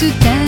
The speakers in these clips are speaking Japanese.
伝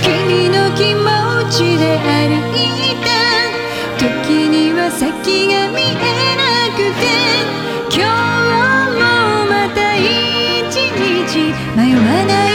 君の気持ちで歩いた時には先が見えなくて今日もまた一日迷わない